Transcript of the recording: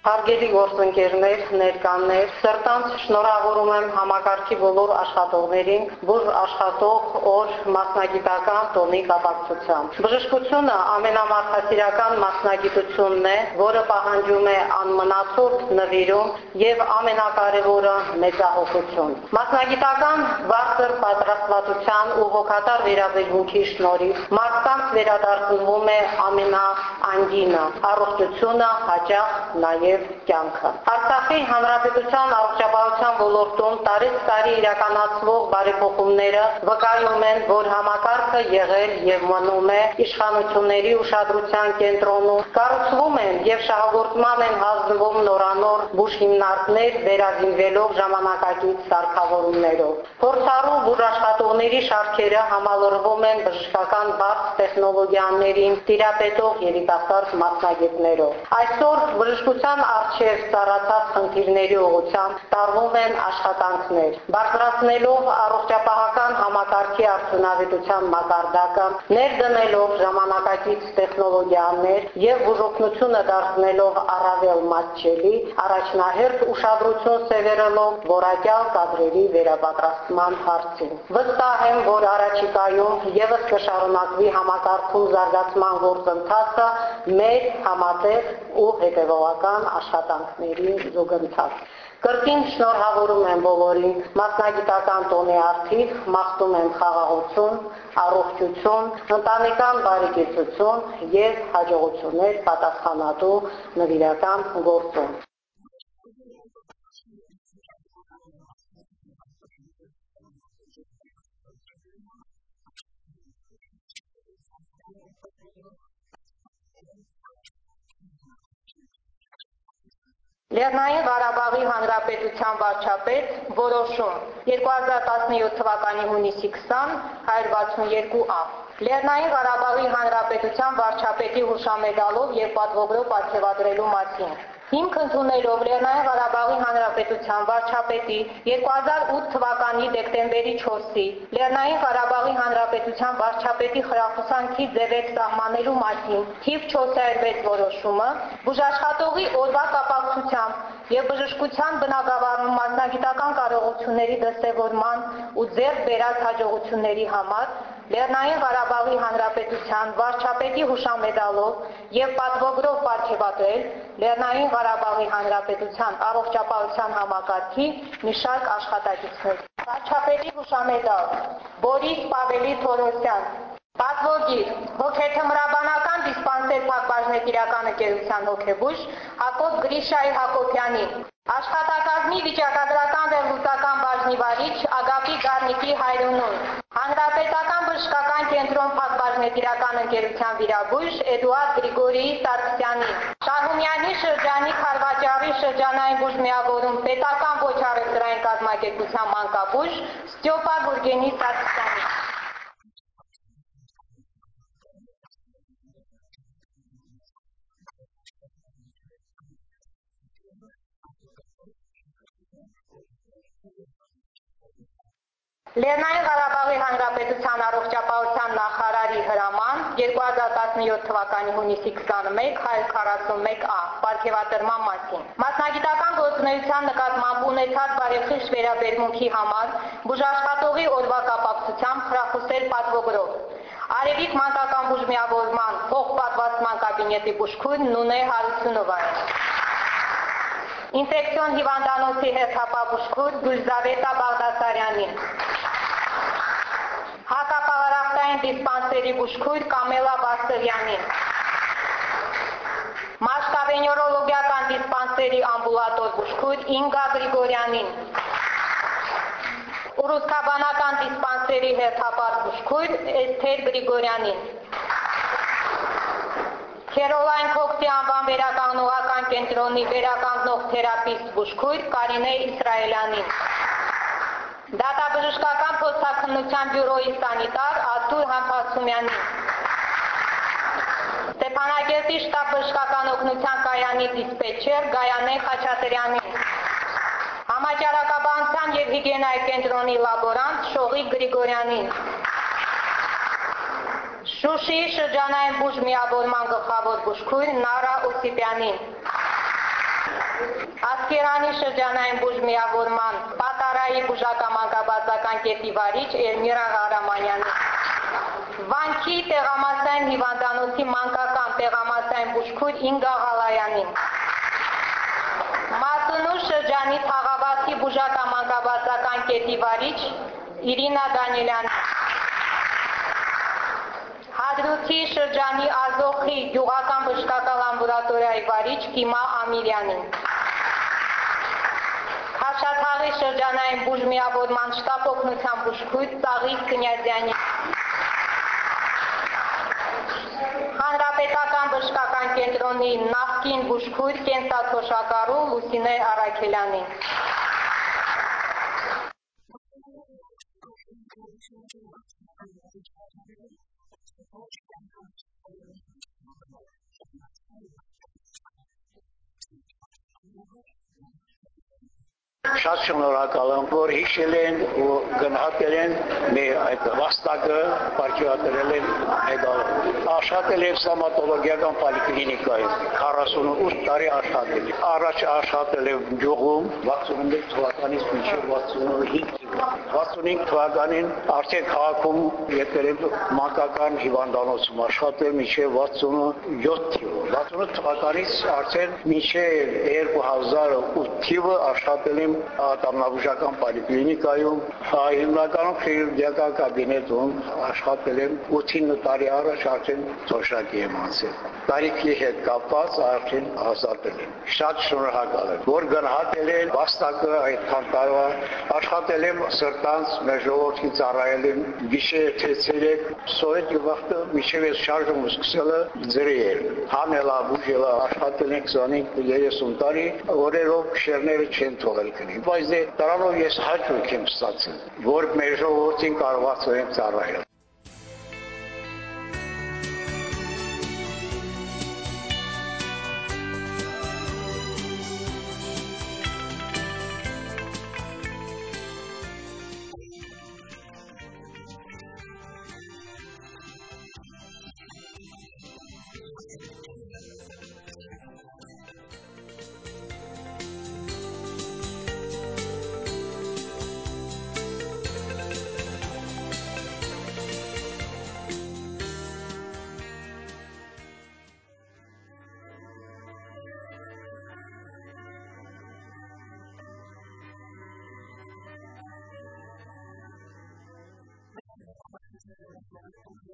Հարգելի գործընկերներ, ներկաներ, սրտանց շնորհավորում եմ համակարգի բոլոր աշխատողներին բուժ աշխատող օր մասնագիտական տոնի կապակցությամբ։ Բժշկությունը ամենամարքասիրական մասնագիտությունն է, որը պահանջում է անմնացորդ նվիրում եւ ամենակարևորը մեծահոգություն։ Մասնագիտական բարձր պատրաստվածության ու հոգատար վերաբերմունքի շնորհիվ մարդկանց վերադարձնվում է ամենաանգինը՝ առողջությունը, հաճախ նաեւ եւ կյանքը։ Արցախի հանրապետության առողջապահության ոլորտում տարեց տարի իրականացվող բարեփոխումները վկայում են, որ համակարգը եղել եւ մնում է իշխանությունների ուշադրության կենտրոնում։ Կառուցվում են եւ շահագործման են հանձնվում նորանոր բուժհիմնարկներ վերազինվելով ժամանակակից սարքավորումներով։ Փորձառու բուժաշխատողների շարքերը համալրվում են բժշկական բարձ տեխնոլոգիաներին տիրապետող երիտասարդ մասնագետներով։ Այսօր բժշկության արչև ծառացած խնդիրների ուղղությամբ տարվում են աշխատանքներ, բարձրացնելով առողջապահական համակարգի արդյունավետության մակարդակը, ներդնելով ժամանակակից տեխնոլոգիաներ եւ բուժօգնությունը դարձնելով առավել մատչելի, առաջնահերթ ուշադրություն սևեռելով որակյալ կադրերի վերապատրաստման հարցին։ Վստահ եմ, որ առաջիկայում եւս կշարունակվի համակարգում զարգացման գործընթացը մեր համատեղ ու հետևողական աշխատանքների զուգընթաց։ Կրկին շնորհավորում եմ բոլորին մասնագիտական տոնի արդիվ, մաղթում եմ խաղաղություն, առողջություն, ընտանեկան բարեկեցություն եւ հաջողություններ պատասխանատու նվիրական գործում։ Լեռնային Ղարաբաղի Հանրապետության վարչապետ որոշում 2017 թվականի հունիսի 20 162-ա Լեռնային Ղարաբաղի Հանրապետության վարչապետի հուշամեդալով եւ պատվոգրով ապարգևատրելու մասին Հիմք ընդունելով Լեռնային Ղարաբաղի Հանրապետության վարչապետի 2008 թվականի դեկտեմբերի 4-ի Լեռնային Ղարաբաղի Հանրապետության վարչապետի խրախուսանքի ձևեր սահմանելու մասին թիվ 406 որոշումը բուժաշխատողի օրվա կապակցությամբ եւ բժշկության բնագավառում մասնագիտական կարողությունների դրսեւորման ու ձեռք բերած հաջողությունների համար Լեռնային Ղարաբաղի Հանրապետության վարչապետի հուշամեդալով եւ պատվոգրով ապարգևատրել Լեռնային Ղարաբաղի Հանրապետության առողջապահության համակարգի մի շարք աշխատակիցներ։ Վարչապետի հուշամեդալ Բորիս Պավելի Թորոսյան Պատվոգիր հոգեթմրաբանական դիսպանսեր փակbaşնետիրական ընկերության հոգեբույժ Հակոբ Գրիշայի Հակոբյանի Աշխատակազմի վիճակագրական վերլուծական բաժնի վարիչ Ագապի Գառնիկի Հայրունուն կենտրոն փակbaşնետիրական ընկերության վիրաբույժ Էդուարդ Գրիգորիի Սարգսյանի Շահումյանի շրջանի Խարվաճարի շրջանային բուժմիավորում պետական ոչ առևտրային կազմակերպության մանկաբույժ Ստյոպա Գուրգենի Սարգսյանի Լեռնային Ղարաբաղի Հանրապետության առողջապահության նախարարի հրաման 2017 2017 թվականի հունիսի 21 141-ա ապարգևատրման մասին։ Մասնագիտական գործունեության նկատմամբ ունեցած բարեխիղճ վերաբերմունքի համար բուժաշխատողի օրվա կապակցությամբ հրախուսել պատվոգրով։ Արևիկ մանկական բուժմիավորման փոխպատվաստման կաբինետի բուժքույր Նունե Հարությունովային։ Ինֆեկցիոն հիվանդանոցի հերթապահ Գուլզավետա Բաղդասարյանին։ Հակապարախտային դիսպանսերի բուժքույր Կամելա Բաստրյանին։ Մաշկավենյորոլոգիական դիսպանսերի ամբուլատոր բուժքույր Ինգա Գրիգորյանին։ Ուրուսկաբանական դիսպանսերի հերթապահ բուժքույր Էսթեր Գրիգորյանին։ Քերոլայն Քոքսի անվան վերականգնողական կենտրոնի վերականգնող թերապիստ բուժքույր Կարինե Իսրայելյանին։ Դատաբժշկական փոստաքննության բյուրոյի սանիտար Աթուր Համբասումյանին։ Ստեփանակերտի շտաբ բժշկական օգնության կայանի դիսպեչեր Գայանե Խաչատրյանին։ Համաճարակաբանության եւ հիգիենայի կենտրոնի լաբորանտ Շողիկ Գրիգորյանին։ Շուշիի շրջանային բուժ միավորման գլխավոր բուժքույր Նարա Օսիպյանին։ Ասկերանի շրջանային բուժ միավորման Պատարայի բուժակամանկաբարձական կետի վարիչ Էրմիրա Ղարամանյանին։ Վանքի տեղամասային հիվանդանոցի մանկական տեղամասային բուժքույր Ինգա Ղալայանին։ Մատունու շրջանի Թաղավասի բուժակամանկաբարձական կետի վարիչ Իրինա Դանիելյանին։ Հադրութի շրջանի Ազոխի գյուղական բժշկական ամբուլատորիայի վարիչ Կիմա Ամիրյանին։ Խաշաթաղի շրջանային բուժմիավորման շտաբ օգնության բուժքույր Ծաղիկ Կնյազյանի։ Հանրապետական բժշկական կենտրոնի նախկին բուժքույր կենսաթոշակառու Լուսինե Արաքելյանին։ Շատ շնորհակալ եմ, որ հիշել են ու գնահատել են մեր այդ վաստակը, ապարգևատրել են մեդալով։ Աշխատել եմ ստոմատոլոգիական պոլիկլինիկայում 48 տարի աշխատել։ Առաջ աշխատել եմ գյուղում 61 թվականից մինչև 65 65 թվականին արդեն քաղաքում եկել մանկական հիվանդանոցում աշխատել մինչև 67 թիվը։ 68 թվականից արդեն մինչև 2008 թիվը աշխատել եմ ատամնաբուժական պոլիկլինիկայում, հիմնականում քիրուրգիական կաբինետում աշխատել եմ 8-9 տարի առաջ արդեն թոշակի եմ անցել։ Տարիքի հետ կապված արդեն ազատել եմ։ Շատ շնորհակալ եմ, որ գնահատել են վաստակը այդքան տարվա աշխատել եմ սրտանց մեր ժողովրդին ծառայել եմ գիշեր թե ցերեկ սովետ գյուղը միջև ես շարժում սկսելը ձրի էր հանելա բուժելա աշխատել ենք 25-30 տարի օրերով շերները չեն թողել քնի բայց դե դրանով ես հաճույք եմ ստացել որ մեր ժողովրդին կարողացել եմ ծառայել